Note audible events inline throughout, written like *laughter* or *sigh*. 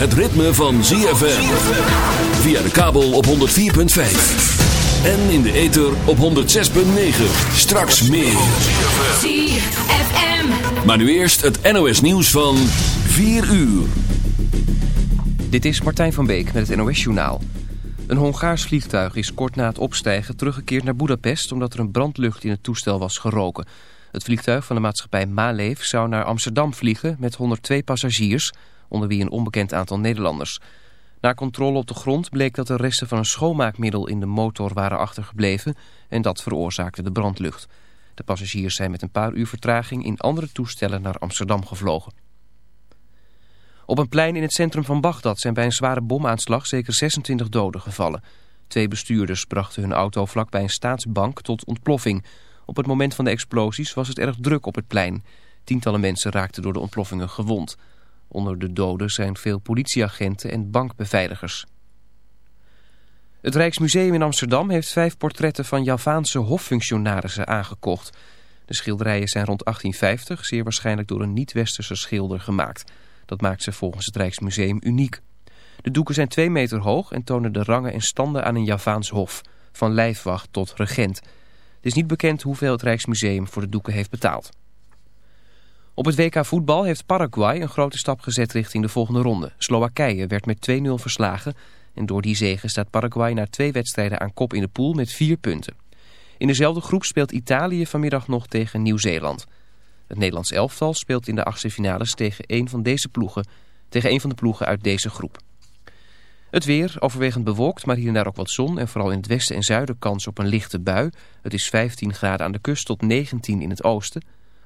het ritme van ZFM. Via de kabel op 104.5. En in de ether op 106.9. Straks meer. ZFM. Maar nu eerst het NOS nieuws van 4 uur. Dit is Martijn van Beek met het NOS-journaal. Een Hongaars vliegtuig is kort na het opstijgen teruggekeerd naar Budapest... omdat er een brandlucht in het toestel was geroken. Het vliegtuig van de maatschappij Maleef zou naar Amsterdam vliegen met 102 passagiers... onder wie een onbekend aantal Nederlanders. Na controle op de grond bleek dat er resten van een schoonmaakmiddel in de motor waren achtergebleven... en dat veroorzaakte de brandlucht. De passagiers zijn met een paar uur vertraging in andere toestellen naar Amsterdam gevlogen. Op een plein in het centrum van Bagdad zijn bij een zware bomaanslag zeker 26 doden gevallen. Twee bestuurders brachten hun auto vlakbij een staatsbank tot ontploffing. Op het moment van de explosies was het erg druk op het plein. Tientallen mensen raakten door de ontploffingen gewond. Onder de doden zijn veel politieagenten en bankbeveiligers. Het Rijksmuseum in Amsterdam heeft vijf portretten van Javaanse hoffunctionarissen aangekocht. De schilderijen zijn rond 1850 zeer waarschijnlijk door een niet-westerse schilder gemaakt. Dat maakt ze volgens het Rijksmuseum uniek. De doeken zijn twee meter hoog en tonen de rangen en standen aan een Javaans hof, van lijfwacht tot regent. Het is niet bekend hoeveel het Rijksmuseum voor de doeken heeft betaald. Op het WK voetbal heeft Paraguay een grote stap gezet richting de volgende ronde. Slowakije werd met 2-0 verslagen en door die zege staat Paraguay na twee wedstrijden aan kop in de pool met vier punten. In dezelfde groep speelt Italië vanmiddag nog tegen Nieuw-Zeeland. Het Nederlands elftal speelt in de achtste finales tegen een van deze ploegen, tegen een van de ploegen uit deze groep. Het weer, overwegend bewolkt, maar hier en daar ook wat zon en vooral in het westen en zuiden kans op een lichte bui. Het is 15 graden aan de kust tot 19 in het oosten.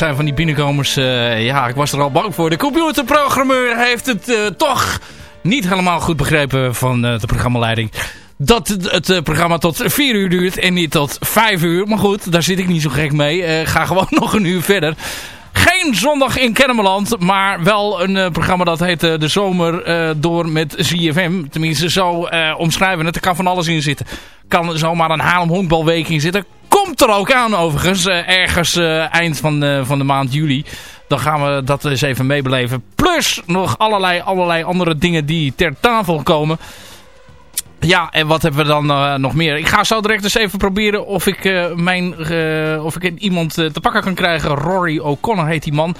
Zijn van die binnenkomers. Uh, ja, ik was er al bang voor. De computerprogrammeur heeft het uh, toch niet helemaal goed begrepen van uh, de programmaleiding. Dat het, het programma tot 4 uur duurt en niet tot 5 uur. Maar goed, daar zit ik niet zo gek mee. ga gewoon *laughs* nog een uur verder. Geen zondag in Kennemerland, maar wel een uh, programma dat heet uh, De Zomer uh, door met ZFM. Tenminste, zo omschrijven het. Er kan van alles in zitten. Kan zomaar een Haarlem honkbalweek in zitten. Komt er ook aan overigens, ergens eind van, van de maand juli. Dan gaan we dat eens even meebeleven. Plus nog allerlei, allerlei andere dingen die ter tafel komen. Ja, en wat hebben we dan uh, nog meer? Ik ga zo direct eens even proberen of ik, uh, mijn, uh, of ik iemand te pakken kan krijgen. Rory O'Connor heet die man.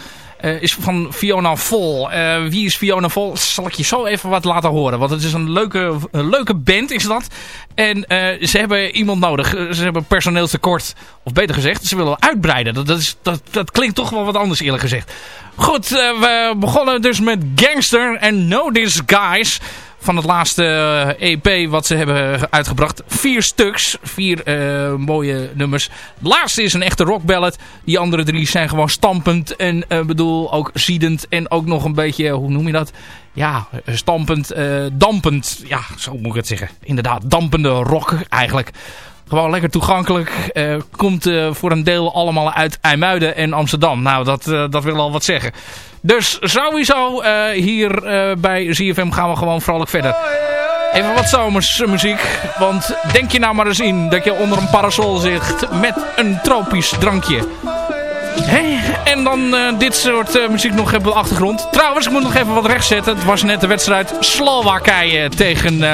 is van Fiona Vol. wie is Fiona Vol? Zal ik je zo even wat laten horen. Want het is een leuke, leuke band is dat. En ze hebben iemand nodig. Ze hebben personeelstekort. Of beter gezegd, ze willen uitbreiden. Dat, dat, is, dat, dat klinkt toch wel wat anders eerlijk gezegd. Goed, we begonnen dus met Gangster en Know This Guys van het laatste EP eh, e wat ze hebben uitgebracht. Vier stuks, vier uh, mooie nummers. Het laatste is een echte rockballad. Die andere drie zijn gewoon stampend en uh, bedoel ook ziedend en ook nog een beetje, hoe noem je dat? Ja, stampend, dampend. Ja, zo moet ik het zeggen. Inderdaad, dampende rock eigenlijk. Gewoon lekker toegankelijk. Komt voor een deel allemaal uit IJmuiden en Amsterdam. Nou, dat, dat wil al wat zeggen. Dus sowieso hier bij ZFM gaan we gewoon vrolijk verder. Even wat zomersmuziek. Want denk je nou maar eens in dat je onder een parasol zit met een tropisch drankje. En dan dit soort muziek nog op de achtergrond. Trouwens, ik moet nog even wat rechtzetten. Het was net de wedstrijd Slowakije tegen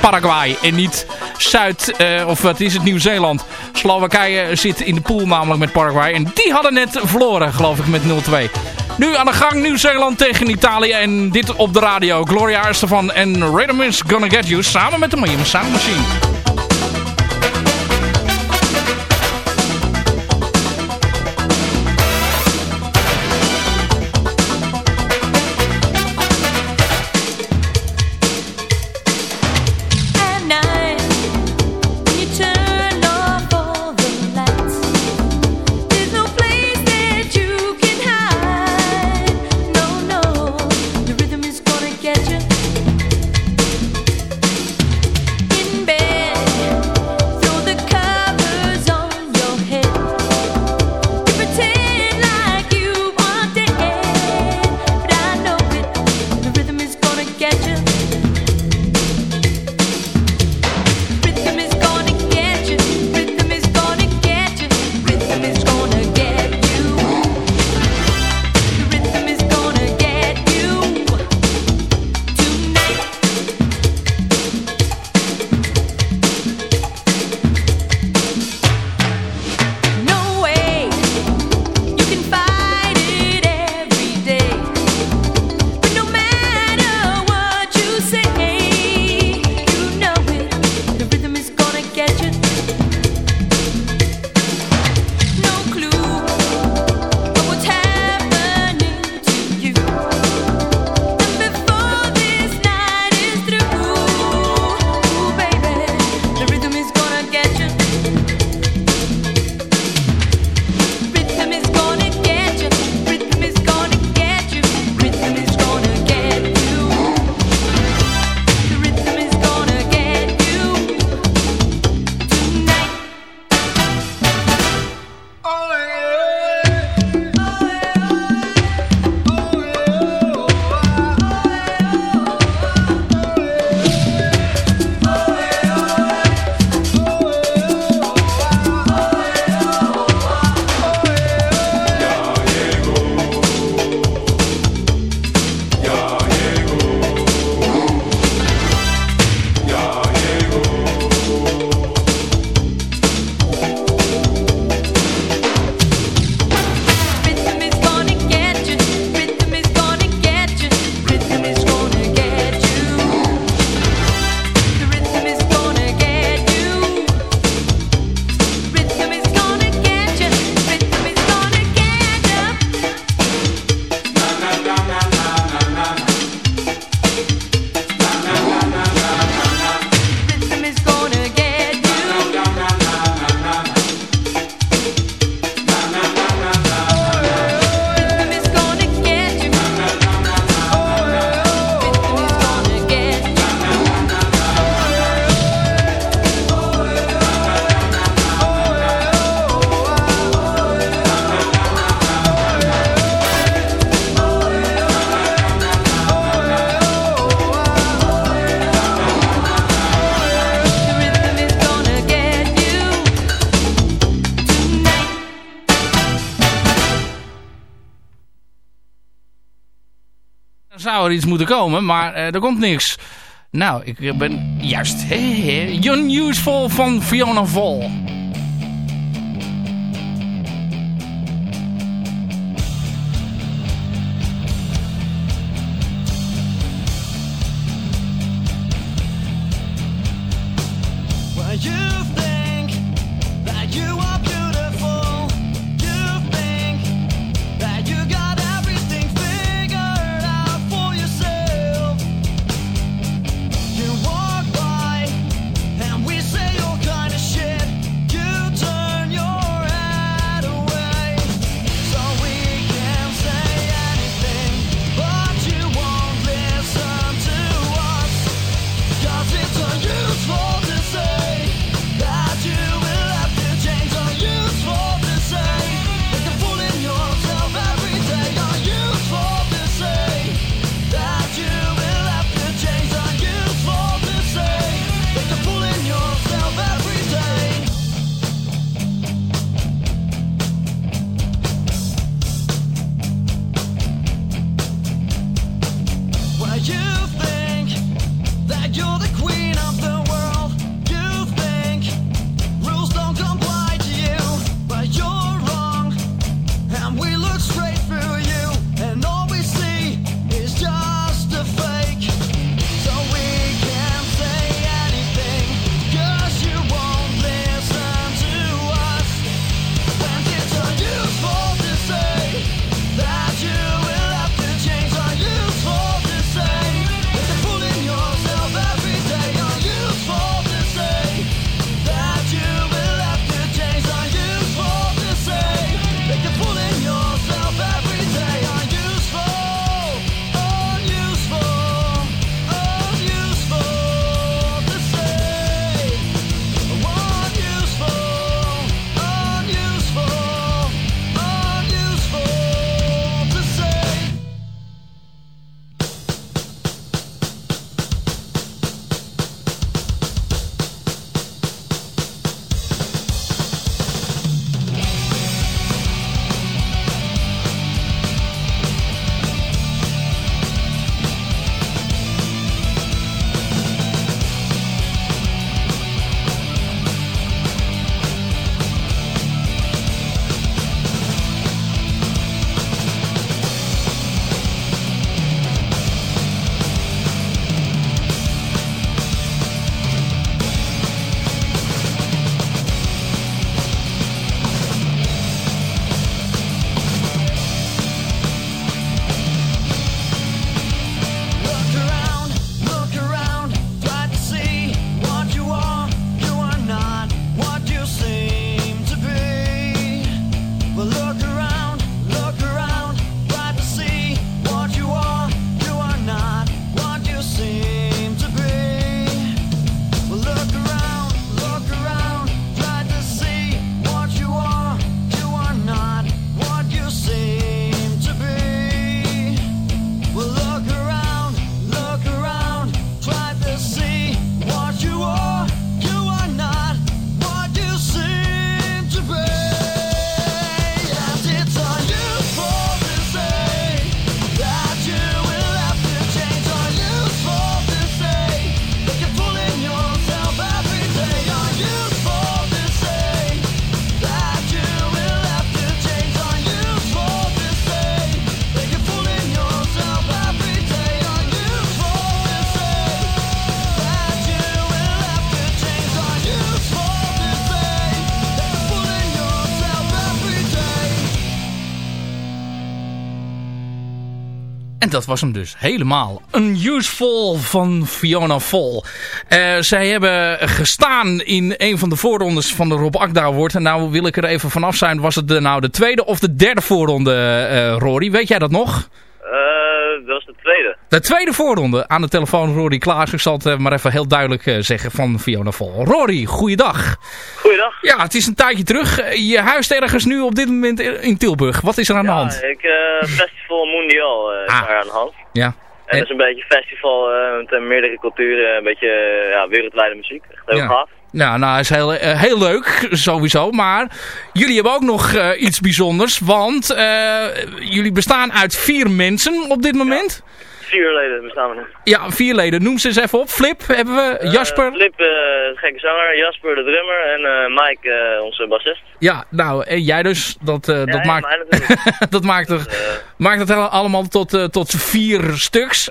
Paraguay. En niet Zuid, of wat is het, Nieuw-Zeeland. Slowakije zit in de pool namelijk met Paraguay. En die hadden net verloren, geloof ik, met 0-2. Nu aan de gang Nieuw-Zeeland tegen Italië. En dit op de radio. Gloria Estefan en Rhythm is Gonna Get You. Samen met de Miami Sound Machine. Iets moeten komen, maar eh, er komt niks. Nou, ik ben juist. Unuseful van Fiona Vol. was hem dus helemaal. Unuseful van Fiona Vol. Eh, zij hebben gestaan in een van de voorrondes van de Rob Akda Award. En nou wil ik er even vanaf zijn. Was het de, nou de tweede of de derde voorronde, eh Rory? Weet jij dat nog? Eh, dat was de tweede. De tweede voorronde. Aan de telefoon Rory Klaas. Ik zal het eh, maar even heel duidelijk eh, zeggen van Fiona Vol. Rory, goeiedag. Goeiedag. Ja, het is een tijdje terug. Je huist ergens nu op dit moment in Tilburg. Wat is er aan de hand? Ik, eh, Festival Mondial is Ah. daar aan de hand. Ja. En dat is een beetje een festival met meerdere culturen, een beetje ja, wereldwijde muziek. Echt heel Ja. gaaf. Ja, nou, is heel, heel leuk, sowieso. Maar jullie hebben ook nog iets bijzonders. Want jullie bestaan uit vier mensen op dit moment. Vier leden bestaan we nu. Ja, vier leden. Noem ze eens even op. Flip hebben we, Jasper. Eh, Flip, eh, gekke zanger, Jasper de drummer en eh, Mike, onze bassist. Ja, nou, en jij dus. Dat, dat, ja, maakt, *laughs* dat maakt, er, maakt het allemaal tot, tot vier stuks.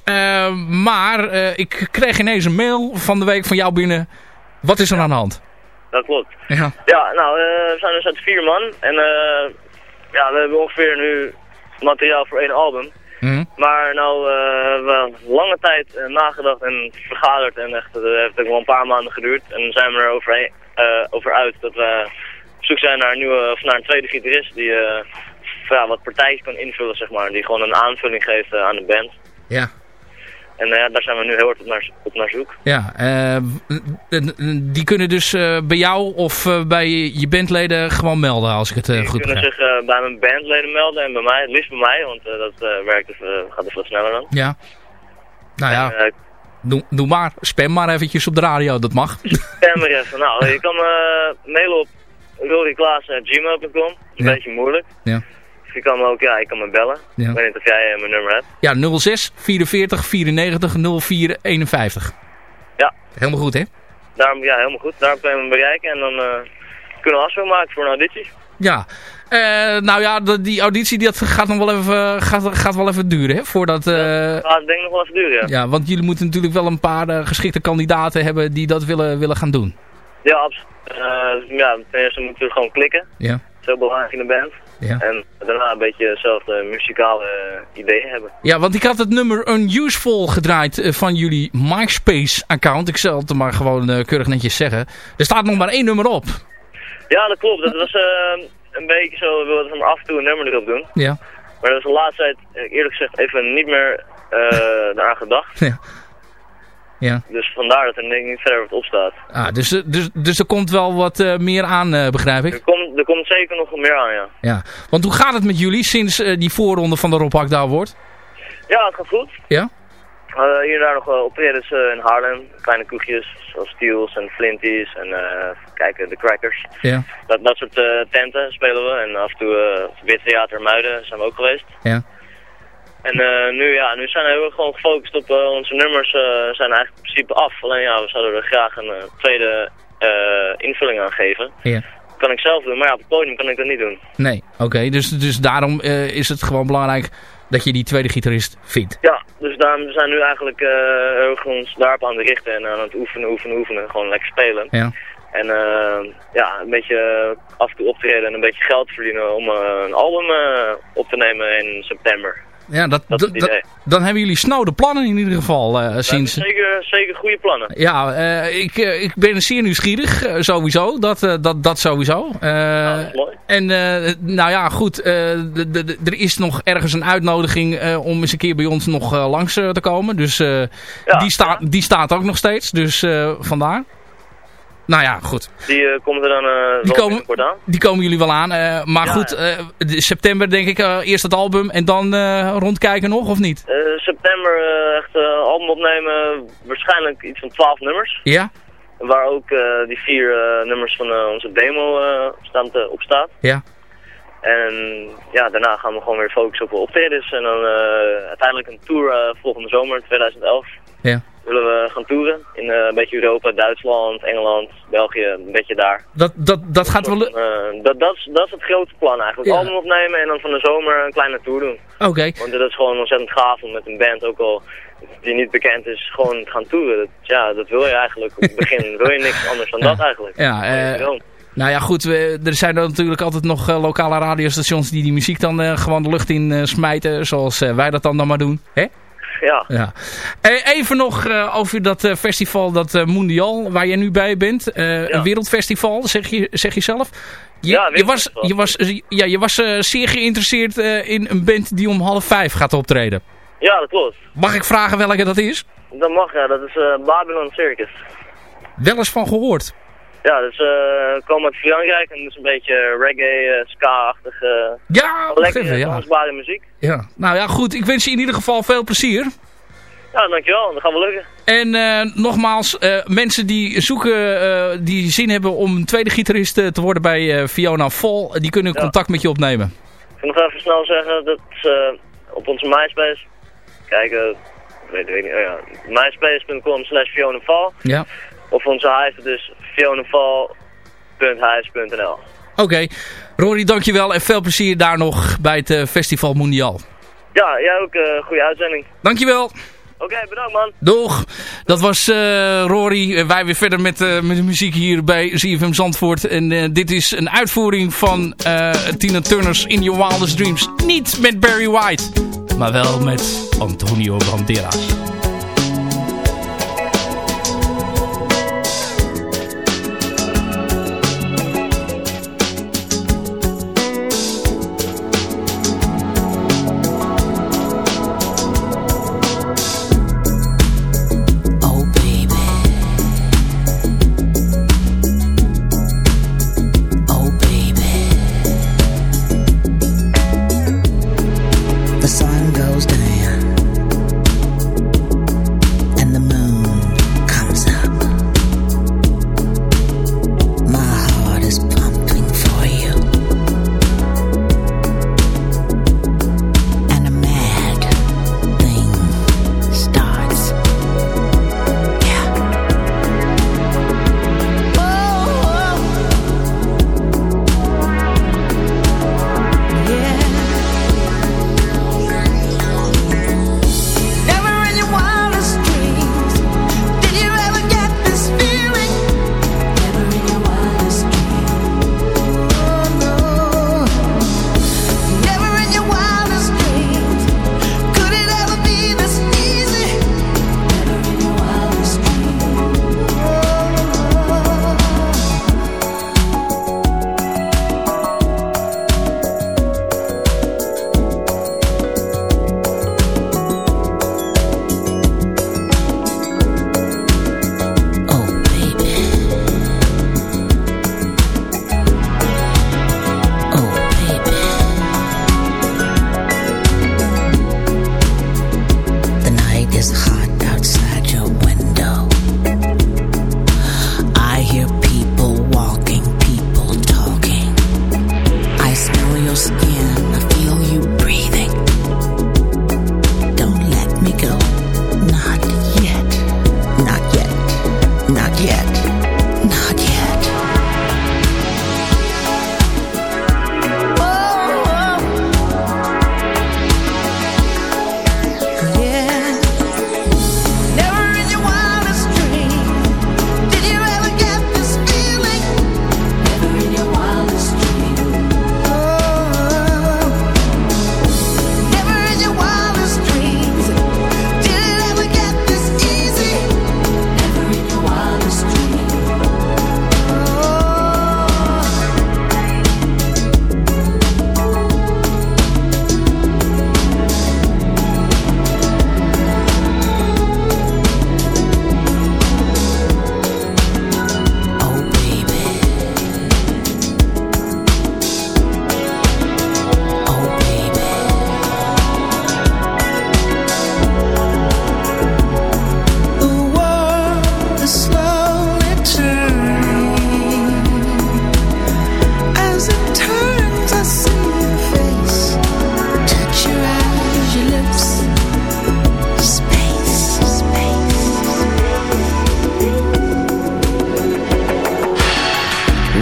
Maar ik kreeg ineens een mail van de week van jou binnen. Wat is er aan de hand? dat klopt. Ja. Ja, nou, we zijn dus uit vier man. En ja, we hebben ongeveer nu materiaal voor één album. Hm. Maar nou, hebben we lange tijd eh, nagedacht en vergaderd. En echt, het heeft ook wel een paar maanden geduurd. En zijn we er over, eh, over uit dat we op zoek zijn naar een, nieuwe, of naar een tweede gitarist. Die ja, wat partijtjes kan invullen, zeg maar. Die gewoon een aanvulling geeft aan de band. Ja. En eh, daar zijn we nu heel hard op naar, op naar zoek. Ja, eh, die kunnen dus eh, bij jou of bij je bandleden gewoon melden als ik het eh, Die goed kunnen begrijp. zich bij mijn bandleden melden en bij mij, het liefst bij mij, want dat werkt even, gaat even wat sneller dan. Ja. Nou ja, En, doe, doe maar. Spam maar eventjes op de radio, dat mag. *laughs* Stem er even. Nou, je kan mailen op is een Ja. beetje moeilijk. Ja. Je kan me ook, ja, je kan me bellen. Ja. Ik weet niet of jij eh, mijn nummer hebt. Ja, 06 44 94 04 51. Ja. Helemaal goed, hè? Daarom, ja, helemaal goed. Daarom kun je me bereiken en dan eh, kunnen we afspraak maken voor een auditie. Ja. Eh, nou ja, die auditie die dat gaat nog wel even, gaat, gaat wel even duren, hè? Voordat... eh, Gaat denk ik nog wel even duren, ja. ja, want jullie moeten natuurlijk wel een paar geschikte kandidaten hebben die dat willen, willen gaan doen. Ja, absoluut. Ja, ten eerste moeten we gewoon klikken. Ja. Heel belangrijk in de band. Ja. En daarna een beetje dezelfde muzikale eh, ideeën hebben. Ja, want ik had het nummer Unuseful gedraaid eh, van jullie MySpace-account. Ik zal het maar gewoon eh, keurig netjes zeggen. Er staat nog maar één nummer op. Ja, dat klopt. Dat was een beetje zo, we wilden er maar af en toe een nummer erop doen. Ja. Maar dat is de laatste tijd, eerlijk gezegd, even niet meer eh *laughs* eraan gedacht. Ja. Ja. Dus vandaar dat er niet verder wat op staat. Ah, dus, dus, dus er komt wel wat eh, meer aan, eh, begrijp Er ik. komt, er komt zeker nog meer aan, ja. Ja. Want hoe gaat het met jullie sinds eh, die voorronde van de Rob Hakda wordt? Ja, het gaat goed. Ja? Hier en daar nog optredens eh, in Haarlem. Kleine kroegjes, zoals Steels en Flinties en kijken, de Crackers. Ja. Dat, dat soort tenten spelen we. En af en toe uh, Wit Theater Muiden zijn we ook geweest. Ja. En eh, nu, ja, nu zijn we gewoon gefocust op eh, onze nummers. eh, zijn eigenlijk in principe af. Alleen ja, we zouden er graag een tweede invulling aan geven. Ja. Dat kan ik zelf doen, maar ja, op het podium kan ik dat niet doen. Nee, oké. Dus, dus daarom is het gewoon belangrijk dat je die tweede gitarist vindt. Ja, dus daarom we zijn nu eigenlijk heel erg ons daarop aan het richten en aan het oefenen, oefenen, oefenen. Gewoon lekker spelen. Ja. En ja, een beetje af en toe optreden en een beetje geld verdienen om een album op te nemen in september. Ja, dat, dan hebben jullie snode plannen in ieder geval eh, sinds... zeker, zeker goede plannen. Ja, eh, ik, eh, ik ben zeer nieuwsgierig, sowieso. Dat, dat, dat sowieso. Dat is mooi. En nou ja, goed. er is nog ergens een uitnodiging om eens een keer bij ons nog langs te komen. Dus Ja, die, staat die staat ook nog steeds. Dus vandaar. Nou ja, goed. Die eh, komt er dan eh Die wel komen- binnenkort aan. Die komen jullie wel aan. eh, maar Ja, goed, eh, de- september denk ik eh, eerst het album en dan eh, rondkijken nog, of niet? Eh, september eh, echt eh, album opnemen, waarschijnlijk iets van 12 nummers. Ja? Waar ook eh, die vier eh, nummers van eh, onze demo eh, staan op staat. Ja. En ja, daarna gaan we gewoon weer focussen op optredens. En dan eh, uiteindelijk een tour eh, volgende zomer, 2011. Ja. Willen we gaan toeren in eh, een beetje Europa, Duitsland, Engeland, België, een beetje daar. Dat, dat, dat gaat wel... Eh, dat, dat, is, dat is het grote plan eigenlijk. Ja. Album opnemen en dan van de zomer een kleine tour doen. Oké. Want dat is gewoon ontzettend gaaf om met een band, ook al die niet bekend is, gewoon te gaan toeren. Dat, ja, dat wil je eigenlijk. Op het begin *laughs* wil je niks anders dan Ja. dat eigenlijk. Ja, eh, Nou ja, goed. We, er zijn dan natuurlijk altijd nog eh, lokale radiostations die die muziek dan gewoon de lucht in smijten. Zoals wij dat dan dan maar doen. Hè? Ja. Ja. Eh, even nog eh, over dat eh, festival, dat Mondial, waar jij nu bij bent. Een wereldfestival, zeg je, zeg je zelf. Je, Ja, je was, je was, ja, je was zeer geïnteresseerd in een band die om half vijf gaat optreden. ja, dat klopt. Mag ik vragen welke dat is? Dat mag, ja. Dat is Babylon Circus. Wel eens van gehoord. Ja, dus we kwam uit Frankrijk en dus een beetje reggae, uh, ska-achtige, ja, lekkere, muziek. Ja, nou ja, goed. Ik wens je in ieder geval veel plezier. Ja, dankjewel. Dat gaat wel lukken. En eh, nogmaals, eh, mensen die zoeken, die zin hebben om een tweede gitarist te worden bij Fiona Vol, die kunnen contact met je opnemen. Ik wil nog even snel zeggen dat op onze MySpace, kijk, weet, weet niet, oh MySpace.com slash Fiona Vol. Ja. Of onze hive dus violenval.hs.nl. Oké. Rory dankjewel en veel plezier daar nog bij het eh, Festival Mondial. Ja, jij ook. Uh, goede uitzending. Dankjewel. Oké, bedankt man. Doeg. Dat was eh, Rory. Wij weer verder met, uh, met de muziek hier bij ZFM Zandvoort. En dit is een uitvoering van Tina Turner's In Your Wildest Dreams. Niet met Barry White, maar wel met Antonio Banderas.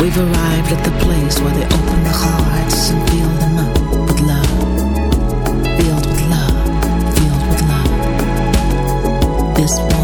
We've arrived at the place where they open the hearts and fill them up with love. Filled with love, filled with love. This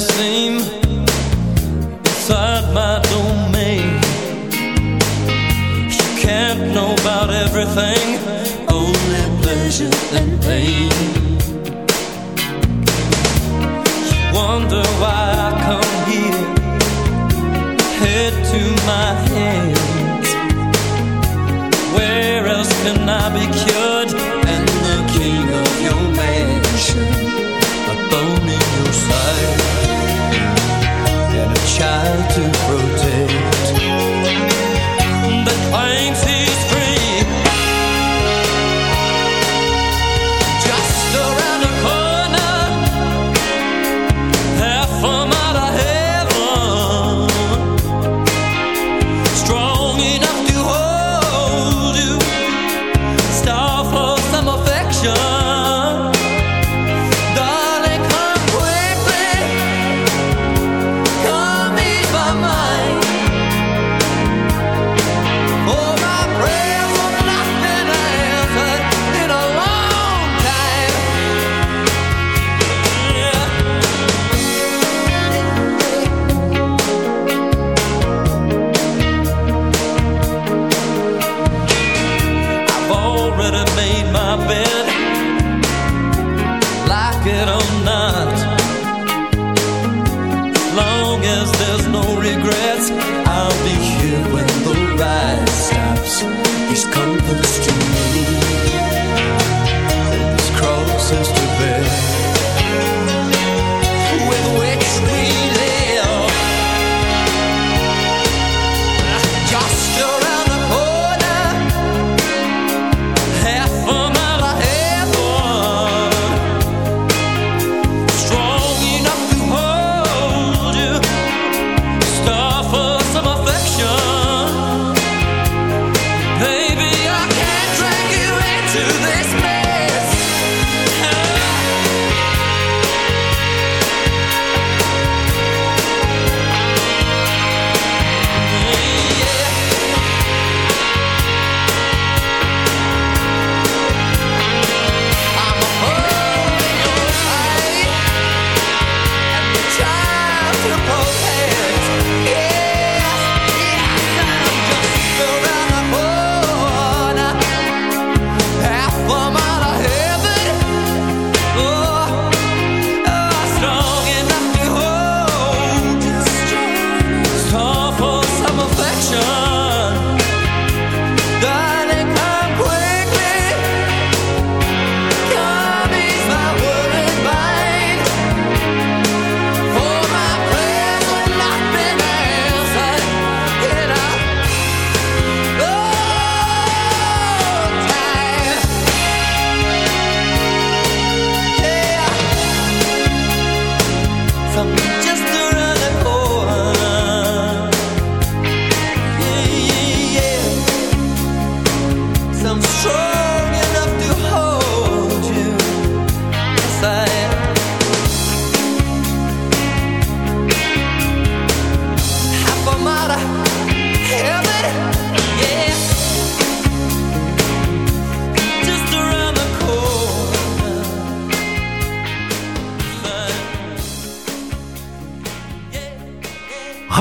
innocent regrets, I'll be here when the ride stops. These comforts to me, these crosses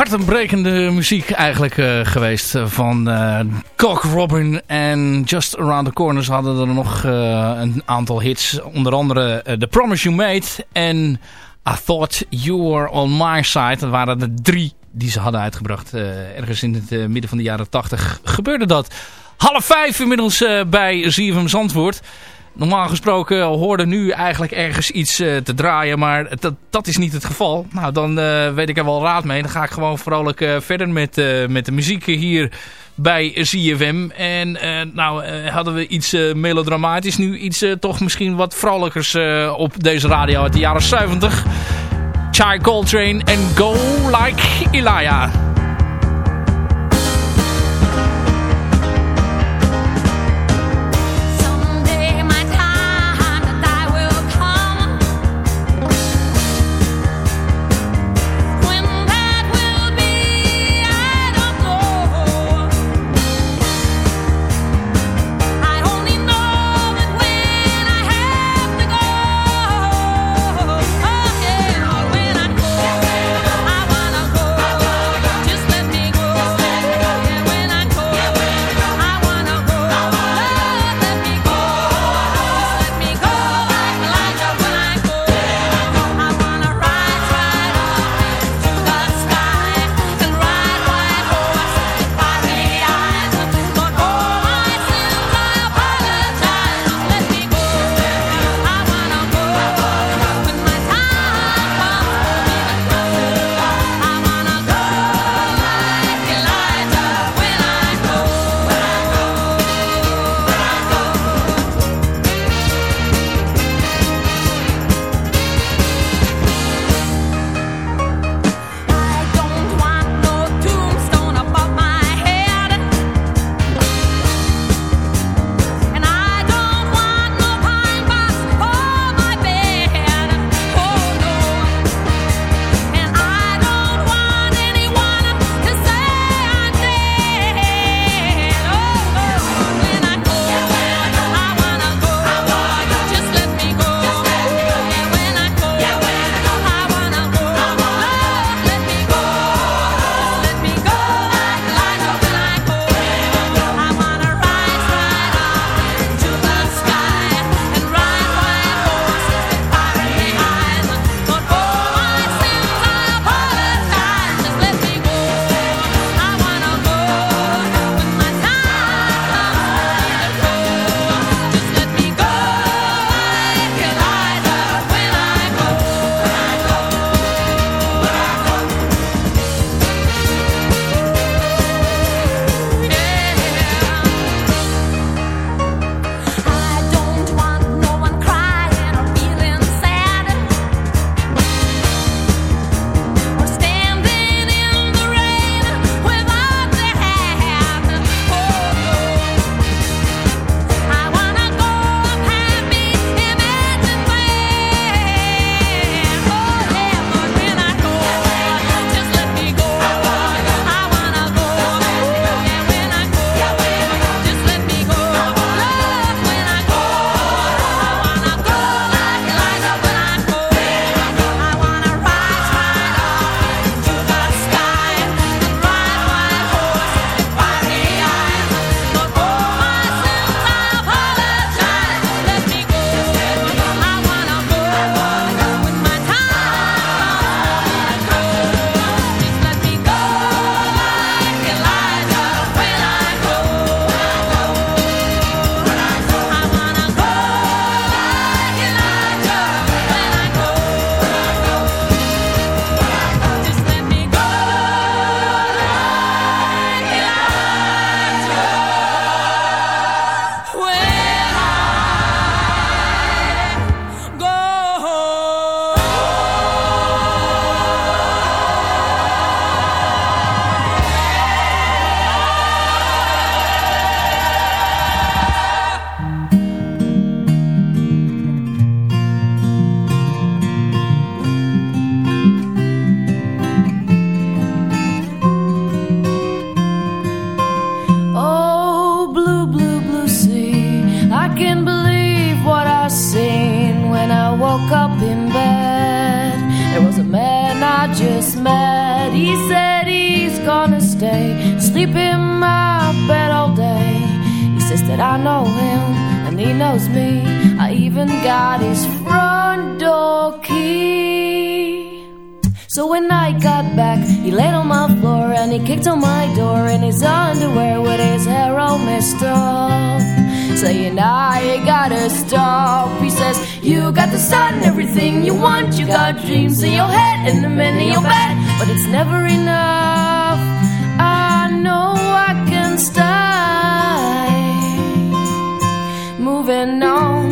hartenbrekende muziek eigenlijk eh, geweest eh, van eh Cock Robin en Just Around the Corner. Ze hadden er nog een aantal hits. Onder andere The Promise You Made en I Thought You Were On My Side. Dat waren er drie die ze hadden uitgebracht. Ergens in het midden van de jaren tachtig gebeurde dat. Half vijf inmiddels bij ZFM Zandvoort. Normaal gesproken hoorde nu eigenlijk ergens iets eh, te draaien, maar dat, dat is niet het geval. Nou, dan eh, weet ik er wel raad mee. Dan ga ik gewoon vrolijk eh, verder met, met de muziek hier bij ZFM. En nou hadden we iets melodramatisch, nu iets toch misschien wat vrolijkers op deze radio uit de jaren 70. Chai Coltrane en Go Like Elijah. He kicked on my door in his underwear with his hair all messed up. Saying, I gotta stop. He says, You got the sun, everything you want. You got dreams in your head and the men in your bed, but it's never enough. I know I can stay. Moving on,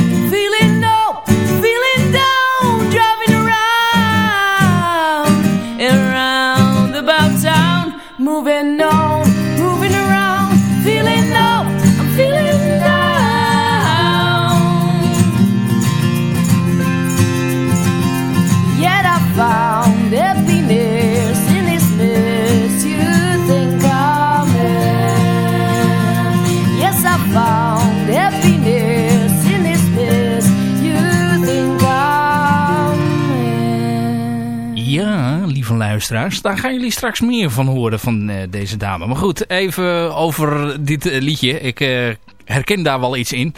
daar gaan jullie straks meer van horen van eh, deze dame. Maar goed, even over dit eh, liedje. Ik eh, herken daar wel iets in.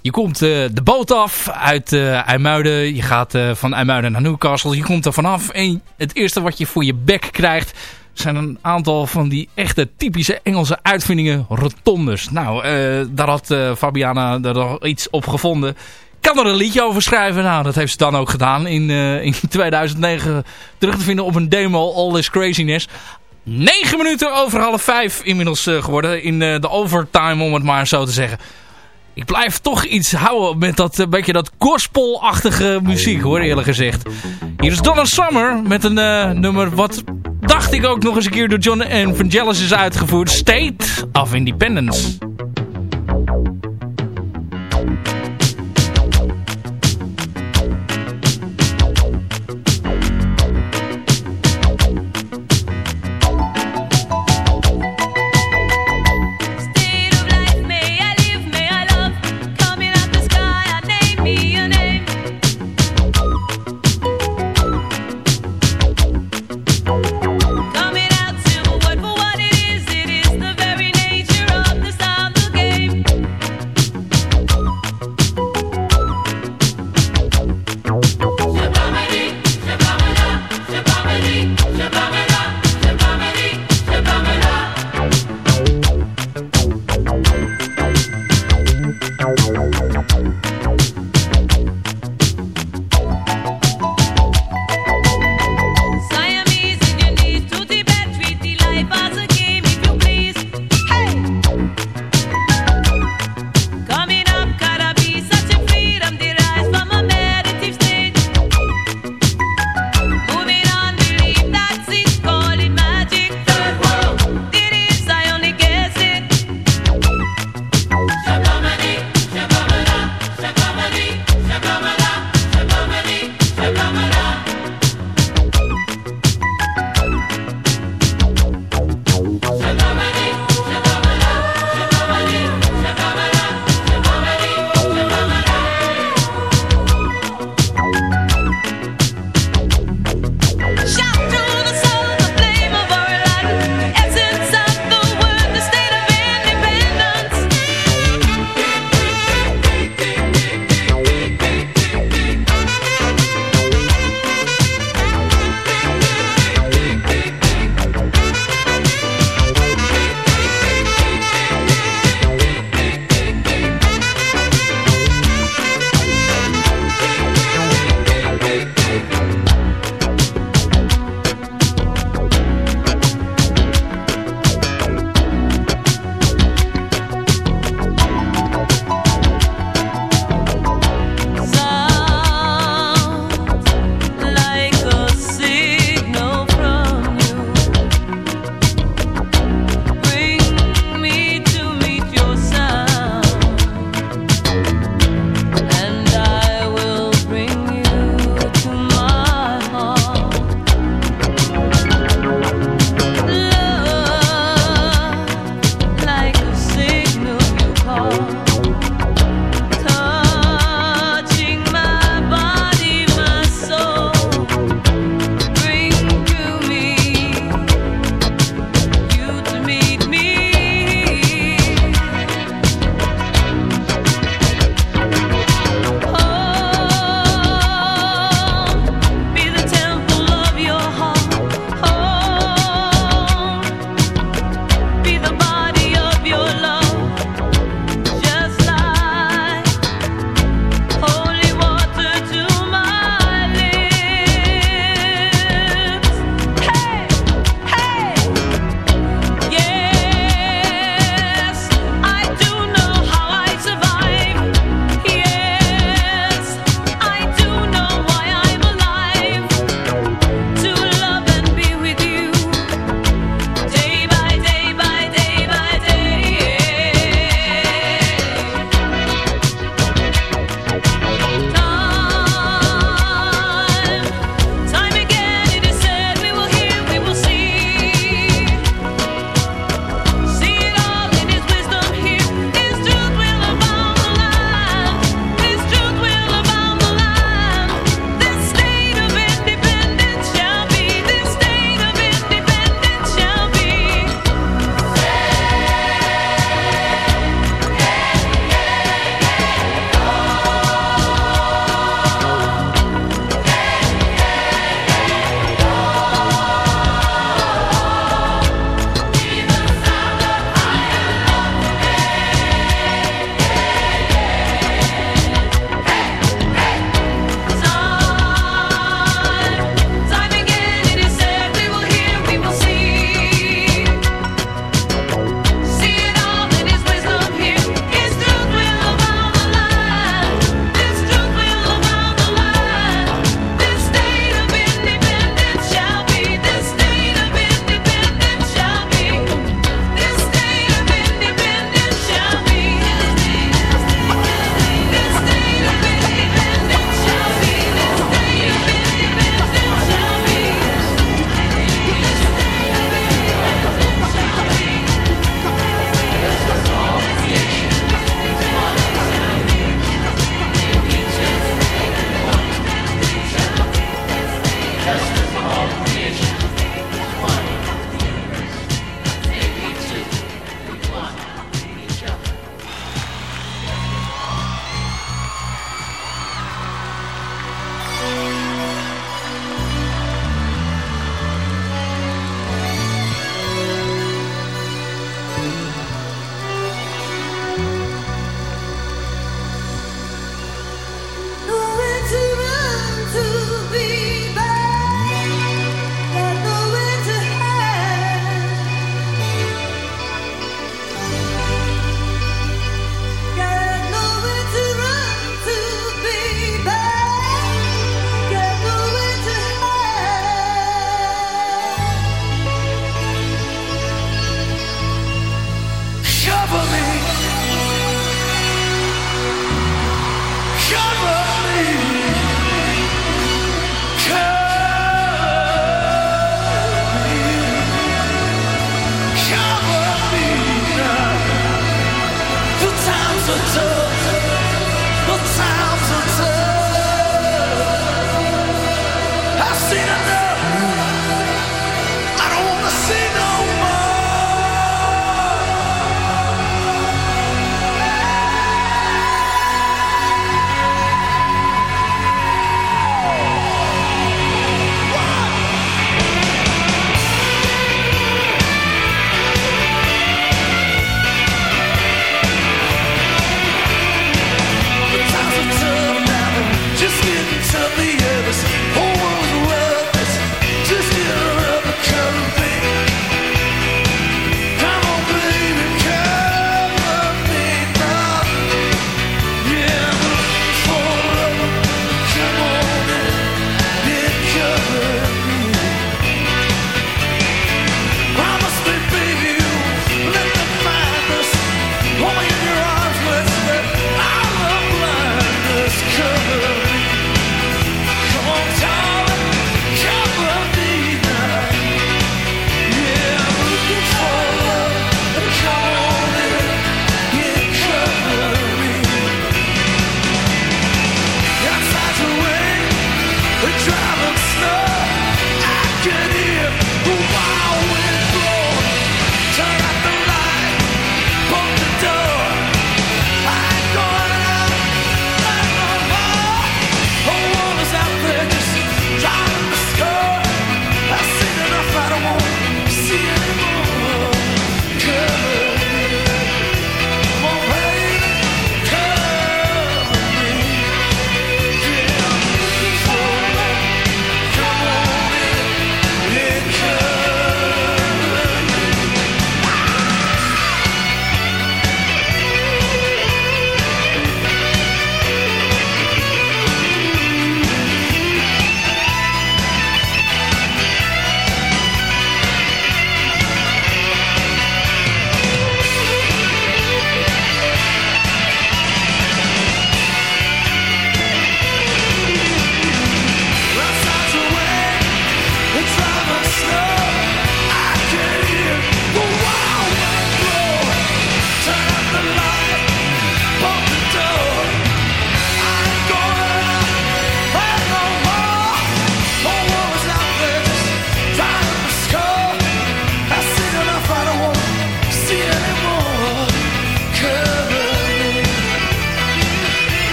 Je komt de boot af uit IJmuiden. Je gaat van IJmuiden naar Newcastle. Je komt er vanaf en het eerste wat je voor je bek krijgt... zijn een aantal van die echte typische Engelse uitvindingen, rotondes. Nou, daar had Fabiana er nog iets op gevonden kan er een liedje over schrijven. Nou, dat heeft ze dan ook gedaan in, eh, in *laughs* 2009 terug te vinden op een demo All This Craziness. 9 minuten over half 5 inmiddels eh, geworden in eh, de overtime om het maar zo te zeggen. Ik blijf toch iets houden met dat beetje dat gospelachtige muziek hoor eerlijk gezegd. Hier is Donna Summer met een nummer wat dacht ik ook nog eens een keer door John Evangelis is uitgevoerd. State of Independence.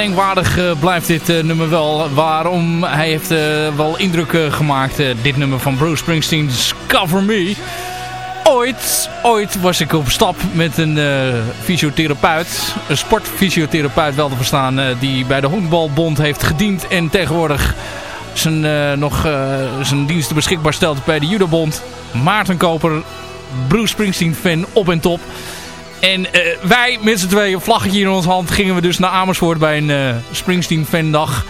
Gedenkwaardig eh, blijft dit eh, nummer wel. Waarom? Hij heeft eh, wel indruk gemaakt, dit nummer van Bruce Springsteen's Cover Me. Ooit, ooit was ik op stap met een fysiotherapeut, een sportfysiotherapeut wel te verstaan, die bij de Honkbalbond heeft gediend en tegenwoordig zijn, nog zijn diensten beschikbaar stelt bij de Judobond. Maarten Koper, Bruce Springsteen fan op en top. En eh, wij met z'n tweeën, vlaggetje in ons hand, gingen we dus naar Amersfoort bij een eh, Springsteen fandag.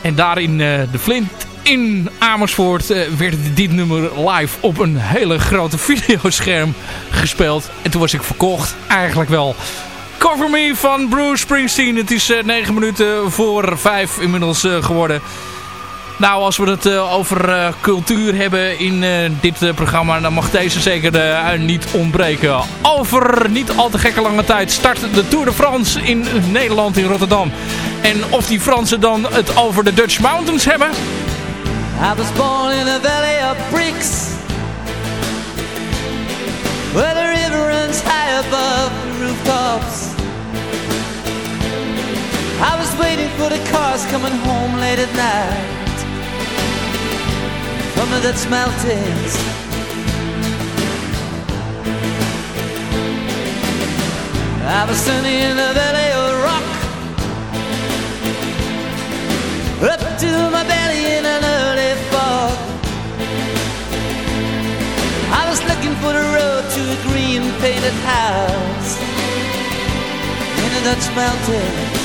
En daar in eh, de Flint in Amersfoort werd dit nummer live op een hele grote *laughs* videoscherm gespeeld. En toen was ik verkocht, eigenlijk wel. Cover Me van Bruce Springsteen. Het is eh 9 minuten voor 5 inmiddels geworden. Nou, als we het eh, over eh, cultuur hebben in eh, dit programma, dan mag deze zeker niet ontbreken. Over niet al te gekke lange tijd start de Tour de France in Nederland, in Rotterdam. En of die Fransen dan het over de Dutch Mountains hebben? I was born in a valley of bricks Where the river runs high above the rooftops I was waiting for the cars coming home late at night The Dutch mountains I was standing in a valley of rock up to my belly in an early fog. I was looking for the road to a green painted house in the Dutch mountains.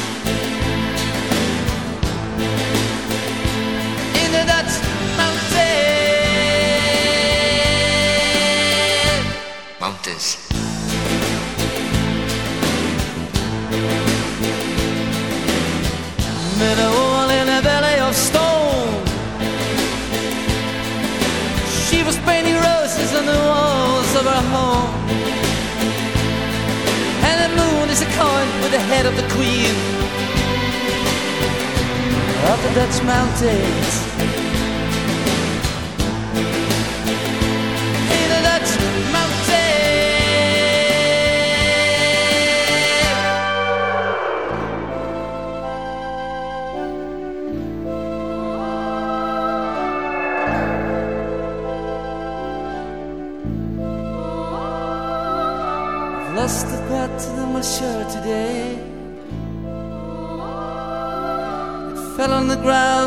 The head of the queen of the Dutch mountains.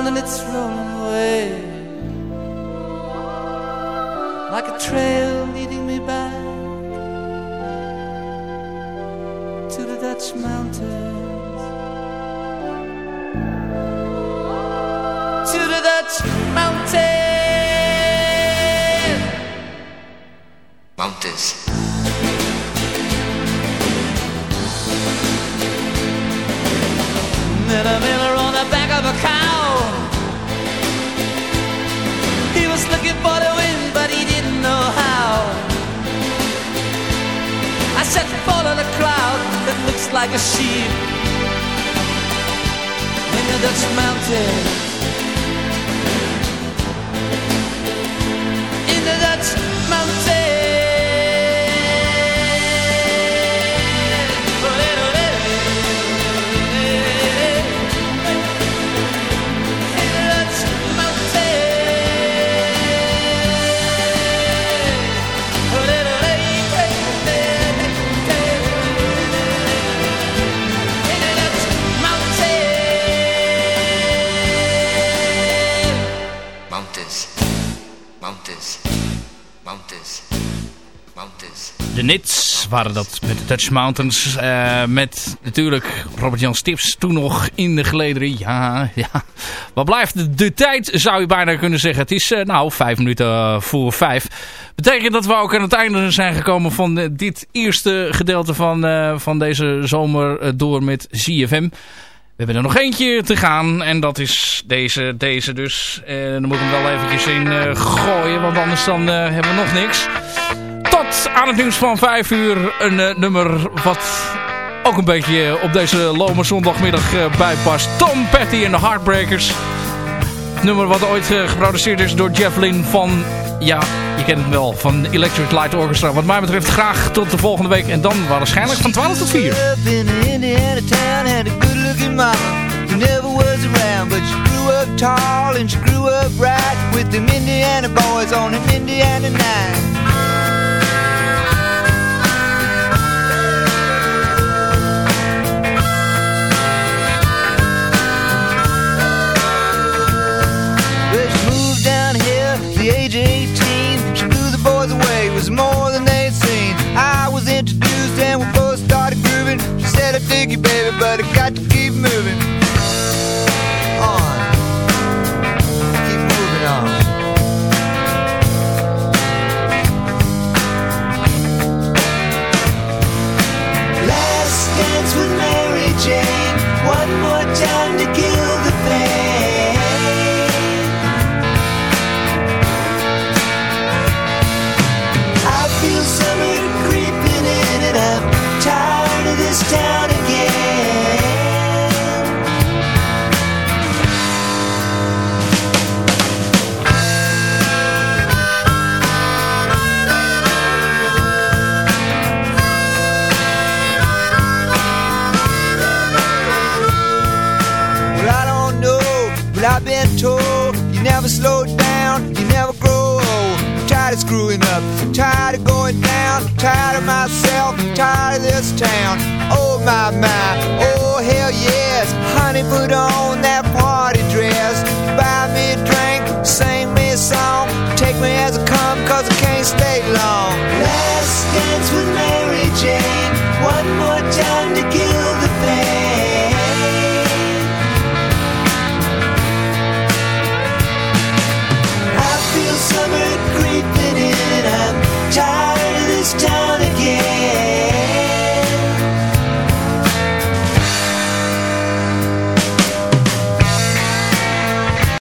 And it's rolling like a sheep in the Dutch mountains. Waren dat met de Dutch Mountains. eh, met natuurlijk Robert-Jan Stips toen nog in de gelederen. Ja, ja. Wat blijft de, de tijd, zou je bijna kunnen zeggen. Het is eh, nou vijf minuten voor vijf. Betekent dat we ook aan het einde zijn gekomen van eh, dit eerste gedeelte van, eh, van deze zomer eh, door met ZFM. We hebben er nog eentje te gaan. En dat is deze, deze dus. En dan moet ik hem wel eventjes in eh, gooien. Want anders dan eh, hebben we nog niks. Aan het nieuws van 5 uur. Een eh, nummer wat ook een beetje op deze lome zondagmiddag eh, bijpast. Tom Petty en de Heartbreakers. Nummer wat ooit eh, geproduceerd is door Jeff Lynne van ja, je kent hem wel van Electric Light Orchestra. Wat mij betreft graag tot de volgende week. En dan waarschijnlijk van 12 tot 4. Up in an Indiana town, had a good looking mama who never was around, but she grew up tall and she grew up right with them Indiana boys on an Indiana night.